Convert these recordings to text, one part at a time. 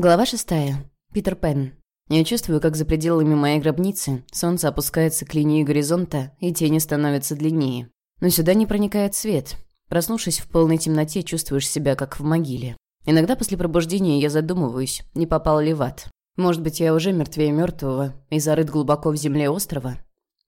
Глава шестая. Питер Пен. Я чувствую, как за пределами моей гробницы солнце опускается к линии горизонта, и тени становятся длиннее. Но сюда не проникает свет. Проснувшись в полной темноте, чувствуешь себя как в могиле. Иногда после пробуждения я задумываюсь, не попал ли в ад. Может быть, я уже мертвее мертвого и зарыт глубоко в земле острова?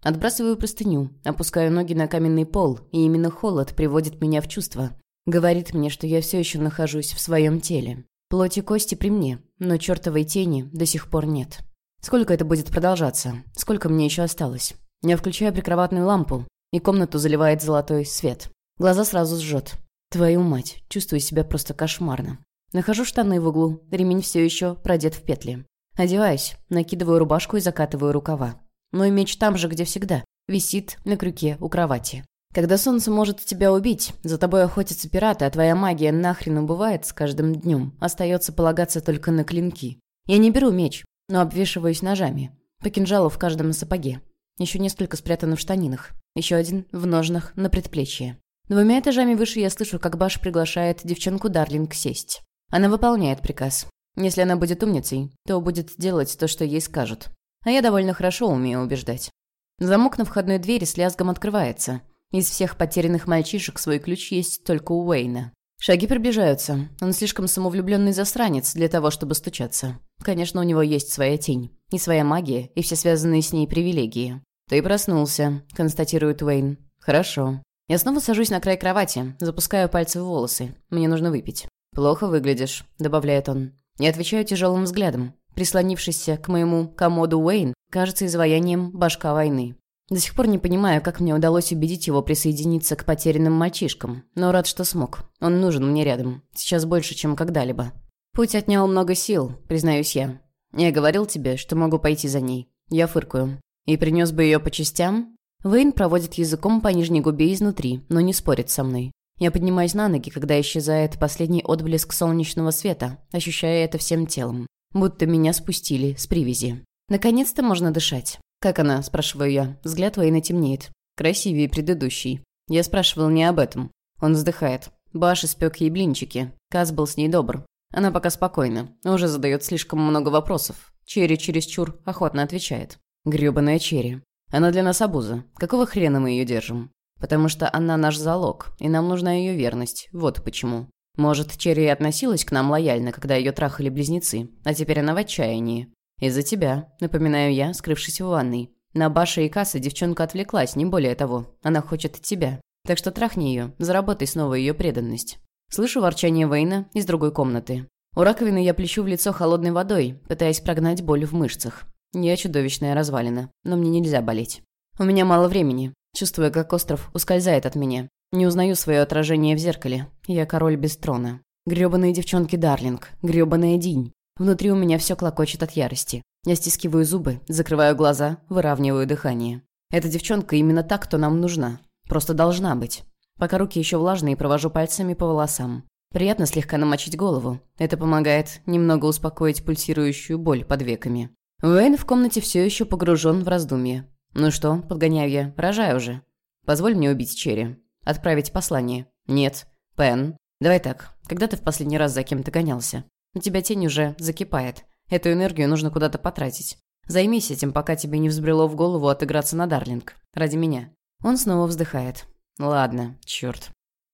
Отбрасываю простыню, опускаю ноги на каменный пол, и именно холод приводит меня в чувство. Говорит мне, что я все еще нахожусь в своем теле. Плоть и кости при мне, но чертовой тени до сих пор нет. Сколько это будет продолжаться? Сколько мне еще осталось? Я включаю прикроватную лампу, и комнату заливает золотой свет. Глаза сразу сжет. Твою мать, чувствую себя просто кошмарно. Нахожу штаны в углу, ремень все еще продет в петли. Одеваюсь, накидываю рубашку и закатываю рукава. Мой меч там же, где всегда. Висит на крюке у кровати. Когда солнце может тебя убить, за тобой охотятся пираты, а твоя магия нахрен убывает с каждым днем. Остается полагаться только на клинки. Я не беру меч, но обвешиваюсь ножами. По кинжалу в каждом сапоге. Еще несколько спрятаны в штанинах. Еще один в ножнах на предплечье. Двумя этажами выше я слышу, как Баш приглашает девчонку Дарлинг сесть. Она выполняет приказ. Если она будет умницей, то будет делать то, что ей скажут. А я довольно хорошо умею убеждать. Замок на входной двери с лязгом открывается. Из всех потерянных мальчишек свой ключ есть только у Уэйна. Шаги приближаются. Он слишком самовлюбленный засранец для того, чтобы стучаться. Конечно, у него есть своя тень. И своя магия, и все связанные с ней привилегии. «Ты проснулся», — констатирует Уэйн. «Хорошо». Я снова сажусь на край кровати, запускаю пальцы в волосы. Мне нужно выпить. «Плохо выглядишь», — добавляет он. Я отвечаю тяжелым взглядом. Прислонившийся к моему комоду Уэйн кажется изваянием башка войны. До сих пор не понимаю, как мне удалось убедить его присоединиться к потерянным мальчишкам, но рад, что смог. Он нужен мне рядом. Сейчас больше, чем когда-либо. Путь отнял много сил, признаюсь я. Я говорил тебе, что могу пойти за ней. Я фыркаю. И принес бы ее по частям? Вейн проводит языком по нижней губе изнутри, но не спорит со мной. Я поднимаюсь на ноги, когда исчезает последний отблеск солнечного света, ощущая это всем телом. Будто меня спустили с привязи. Наконец-то можно дышать. «Как она?» – спрашиваю я. Взгляд Уэйна темнеет. Красивее предыдущий. Я спрашивал не об этом. Он вздыхает. Баш испек ей блинчики. Каз был с ней добр. Она пока спокойна. Уже задает слишком много вопросов. Черри чересчур охотно отвечает. Грёбаная Черри. Она для нас обуза. Какого хрена мы ее держим? Потому что она наш залог, и нам нужна ее верность. Вот почему. Может, Черри относилась к нам лояльно, когда ее трахали близнецы, а теперь она в отчаянии. «Из-за тебя», — напоминаю я, скрывшись в ванной. На Баше и Касса девчонка отвлеклась, не более того. Она хочет тебя. Так что трахни ее, заработай снова ее преданность. Слышу ворчание Вейна из другой комнаты. У раковины я плещу в лицо холодной водой, пытаясь прогнать боль в мышцах. Я чудовищная развалина, но мне нельзя болеть. У меня мало времени. Чувствуя, как остров ускользает от меня. Не узнаю свое отражение в зеркале. Я король без трона. Грёбаные девчонки Дарлинг. Грёбаная Динь. Внутри у меня все клокочет от ярости. Я стискиваю зубы, закрываю глаза, выравниваю дыхание. Эта девчонка именно та, кто нам нужна. Просто должна быть. Пока руки еще влажные, провожу пальцами по волосам. Приятно слегка намочить голову. Это помогает немного успокоить пульсирующую боль под веками. Уэйн в комнате все еще погружен в раздумье. «Ну что?» – подгоняю я. «Рожай уже. Позволь мне убить Черри. Отправить послание». «Нет. Пен. Давай так. Когда ты в последний раз за кем-то гонялся?» У тебя тень уже закипает. Эту энергию нужно куда-то потратить. Займись этим, пока тебе не взбрело в голову отыграться на Дарлинг. Ради меня». Он снова вздыхает. «Ладно, черт.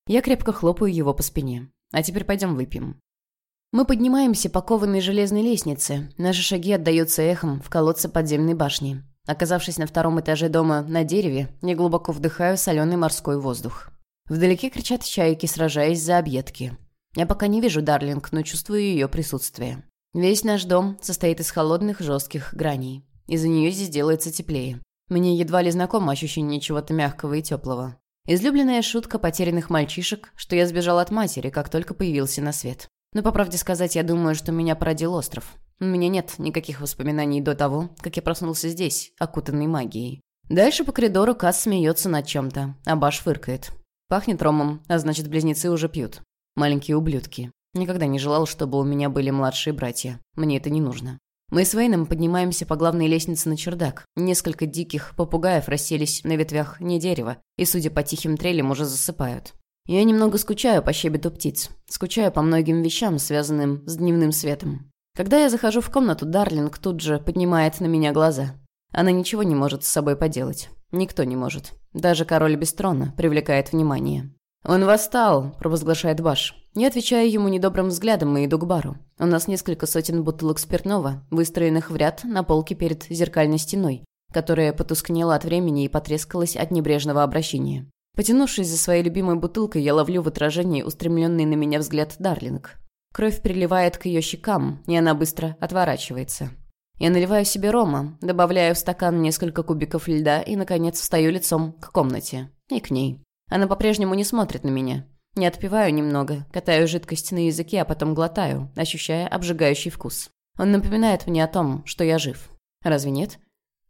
Я крепко хлопаю его по спине. А теперь пойдем выпьем». Мы поднимаемся по кованой железной лестнице. Наши шаги отдаются эхом в колодце подземной башни. Оказавшись на втором этаже дома на дереве, я глубоко вдыхаю соленый морской воздух. Вдалеке кричат чайки, сражаясь за объедки. Я пока не вижу Дарлинг, но чувствую ее присутствие. Весь наш дом состоит из холодных, жестких граней. Из-за нее здесь делается теплее. Мне едва ли знакомо ощущение чего-то мягкого и теплого. Излюбленная шутка потерянных мальчишек, что я сбежал от матери, как только появился на свет. Но, по правде сказать, я думаю, что меня породил остров. У меня нет никаких воспоминаний до того, как я проснулся здесь, окутанный магией. Дальше по коридору Кас смеется над чем-то, а Баш фыркает. Пахнет ромом, а значит, близнецы уже пьют. Маленькие ублюдки. Никогда не желал, чтобы у меня были младшие братья. Мне это не нужно. Мы с Вейном поднимаемся по главной лестнице на чердак. Несколько диких попугаев расселись на ветвях не дерева, и, судя по тихим трелям, уже засыпают. Я немного скучаю по щебету птиц. Скучаю по многим вещам, связанным с дневным светом. Когда я захожу в комнату, Дарлинг тут же поднимает на меня глаза. Она ничего не может с собой поделать. Никто не может. Даже король без трона привлекает внимание. «Он восстал», – провозглашает Баш. Не отвечаю ему недобрым взглядом и иду к бару. У нас несколько сотен бутылок спиртного, выстроенных в ряд на полке перед зеркальной стеной, которая потускнела от времени и потрескалась от небрежного обращения. Потянувшись за своей любимой бутылкой, я ловлю в отражении устремленный на меня взгляд Дарлинг. Кровь приливает к ее щекам, и она быстро отворачивается. Я наливаю себе рома, добавляю в стакан несколько кубиков льда и, наконец, встаю лицом к комнате. И к ней. Она по-прежнему не смотрит на меня. Не отпиваю немного, катаю жидкость на языке, а потом глотаю, ощущая обжигающий вкус. Он напоминает мне о том, что я жив. Разве нет?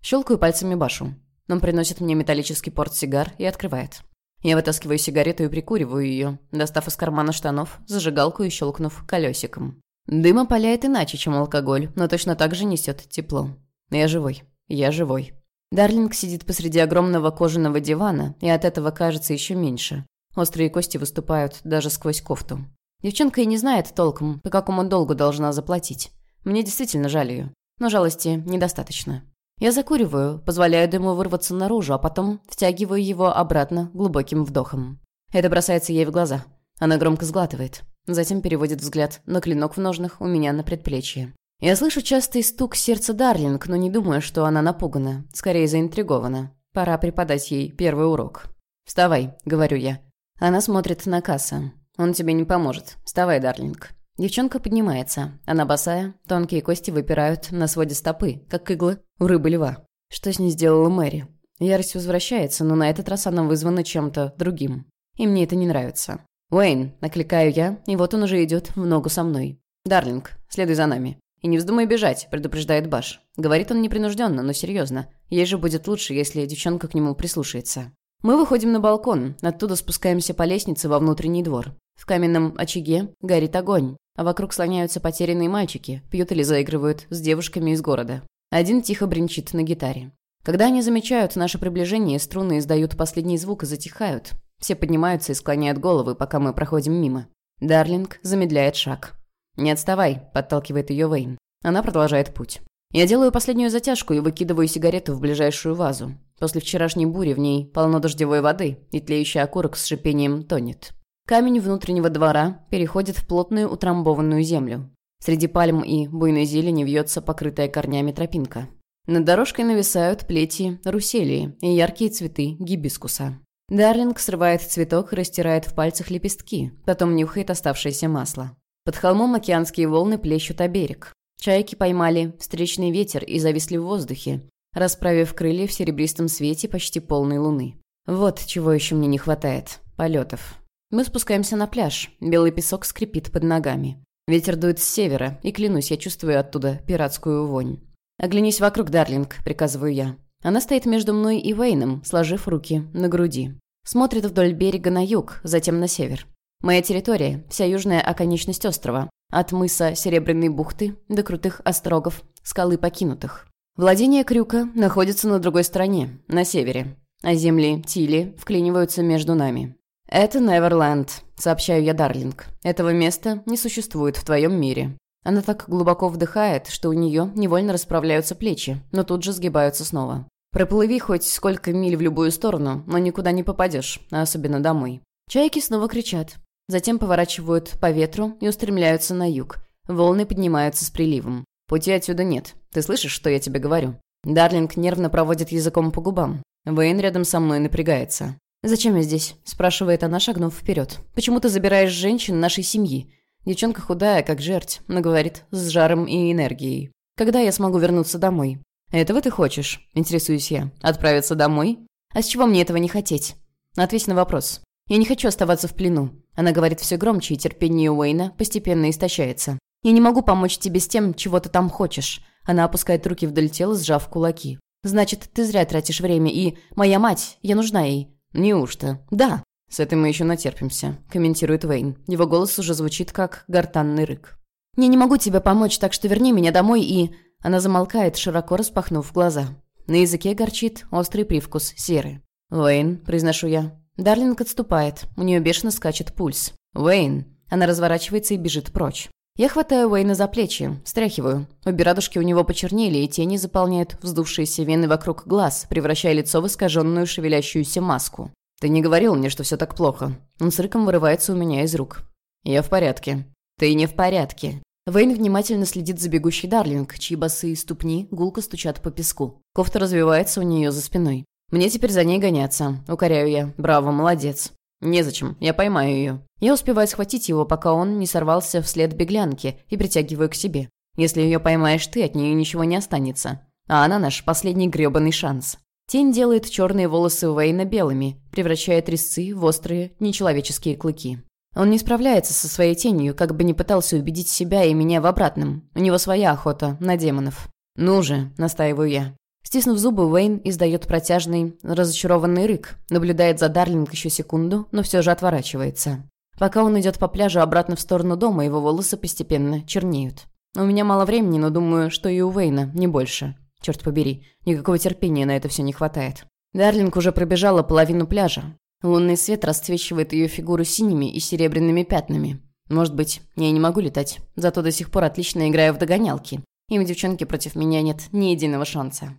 Щелкаю пальцами Башу. Он приносит мне металлический портсигар и открывает. Я вытаскиваю сигарету и прикуриваю ее, достав из кармана штанов, зажигалку и щелкнув колесиком. Дым опаляет иначе, чем алкоголь, но точно так же несет тепло. Я живой. Я живой. Дарлинг сидит посреди огромного кожаного дивана, и от этого кажется еще меньше. Острые кости выступают даже сквозь кофту. Девчонка и не знает толком, по какому долгу должна заплатить. Мне действительно жаль ее, но жалости недостаточно. Я закуриваю, позволяю дыму вырваться наружу, а потом втягиваю его обратно глубоким вдохом. Это бросается ей в глаза. Она громко сглатывает. Затем переводит взгляд на клинок в ножнах у меня на предплечье. Я слышу частый стук сердца Дарлинг, но не думаю, что она напугана. Скорее, заинтригована. Пора преподать ей первый урок. «Вставай», — говорю я. Она смотрит на касса. «Он тебе не поможет. Вставай, Дарлинг». Девчонка поднимается. Она босая, тонкие кости выпирают на своде стопы, как иглы у рыбы-льва. Что с ней сделала Мэри? Ярость возвращается, но на этот раз она вызвана чем-то другим. И мне это не нравится. «Уэйн», — накликаю я, и вот он уже идет в ногу со мной. «Дарлинг, следуй за нами». «И не вздумай бежать», — предупреждает Баш. Говорит он непринужденно, но серьезно. Ей же будет лучше, если девчонка к нему прислушается. Мы выходим на балкон, оттуда спускаемся по лестнице во внутренний двор. В каменном очаге горит огонь, а вокруг слоняются потерянные мальчики, пьют или заигрывают с девушками из города. Один тихо бренчит на гитаре. Когда они замечают наше приближение, струны издают последний звук и затихают. Все поднимаются и склоняют головы, пока мы проходим мимо. Дарлинг замедляет шаг. «Не отставай», — подталкивает ее Вейн. Она продолжает путь. Я делаю последнюю затяжку и выкидываю сигарету в ближайшую вазу. После вчерашней бури в ней полно дождевой воды, и тлеющий окурок с шипением тонет. Камень внутреннего двора переходит в плотную утрамбованную землю. Среди пальм и буйной зелени вьется покрытая корнями тропинка. Над дорожкой нависают плети руселии и яркие цветы гибискуса. Дарлинг срывает цветок и растирает в пальцах лепестки, потом нюхает оставшееся масло. Под холмом океанские волны плещут о берег. Чайки поймали встречный ветер и зависли в воздухе, расправив крылья в серебристом свете почти полной луны. Вот чего еще мне не хватает. Полетов. Мы спускаемся на пляж. Белый песок скрипит под ногами. Ветер дует с севера, и, клянусь, я чувствую оттуда пиратскую вонь. «Оглянись вокруг, Дарлинг», — приказываю я. Она стоит между мной и Вейном, сложив руки на груди. Смотрит вдоль берега на юг, затем на север. Моя территория – вся южная оконечность острова. От мыса Серебряной бухты до крутых острогов, скалы покинутых. Владение Крюка находится на другой стороне, на севере. А земли Тили вклиниваются между нами. «Это Неверленд», — сообщаю я Дарлинг. «Этого места не существует в твоем мире». Она так глубоко вдыхает, что у нее невольно расправляются плечи, но тут же сгибаются снова. Проплыви хоть сколько миль в любую сторону, но никуда не попадешь, а особенно домой. Чайки снова кричат. Затем поворачивают по ветру и устремляются на юг. Волны поднимаются с приливом. Пути отсюда нет. Ты слышишь, что я тебе говорю? Дарлинг нервно проводит языком по губам. Вейн рядом со мной напрягается. «Зачем я здесь?» – спрашивает она, шагнув вперед. «Почему ты забираешь женщин нашей семьи?» Девчонка худая, как жерть, но говорит с жаром и энергией. «Когда я смогу вернуться домой?» «Этого ты хочешь?» – интересуюсь я. «Отправиться домой?» «А с чего мне этого не хотеть?» «Ответь на вопрос». «Я не хочу оставаться в плену». Она говорит все громче, и терпение Уэйна постепенно истощается. «Я не могу помочь тебе с тем, чего ты там хочешь». Она опускает руки вдоль тела, сжав кулаки. «Значит, ты зря тратишь время, и... Моя мать, я нужна ей». «Неужто?» «Да». «С этим мы еще натерпимся», – комментирует Уэйн. Его голос уже звучит как гортанный рык. «Я не могу тебе помочь, так что верни меня домой и...» Она замолкает, широко распахнув глаза. На языке горчит острый привкус серы. «Уэйн», — произношу я. Дарлинг отступает. У нее бешено скачет пульс. «Уэйн». Она разворачивается и бежит прочь. Я хватаю Уэйна за плечи, стряхиваю. Обе радужки у него почернели, и тени заполняют вздувшиеся вены вокруг глаз, превращая лицо в искаженную шевелящуюся маску. «Ты не говорил мне, что все так плохо». Он с рыком вырывается у меня из рук. «Я в порядке». «Ты не в порядке». Вейн внимательно следит за бегущей Дарлинг, чьи босые ступни гулко стучат по песку. Кофта развивается у нее за спиной. «Мне теперь за ней гоняться», — укоряю я. «Браво, молодец». «Незачем, я поймаю ее». Я успеваю схватить его, пока он не сорвался вслед беглянки, и притягиваю к себе. Если ее поймаешь ты, от нее ничего не останется. А она наш последний грёбаный шанс. Тень делает черные волосы Уэйна белыми, превращает резцы в острые, нечеловеческие клыки. Он не справляется со своей тенью, как бы не пытался убедить себя и меня в обратном. У него своя охота на демонов. «Ну же», — настаиваю я. Стиснув зубы, Уэйн издает протяжный, разочарованный рык, наблюдает за Дарлинг еще секунду, но все же отворачивается. Пока он идет по пляжу обратно в сторону дома, его волосы постепенно чернеют. У меня мало времени, но думаю, что и у Уэйна не больше. Черт побери, никакого терпения на это все не хватает. Дарлинг уже пробежала половину пляжа. Лунный свет расцвечивает ее фигуру синими и серебряными пятнами. Может быть, я не могу летать, зато до сих пор отлично играю в догонялки. Им девчонки против меня нет ни единого шанса.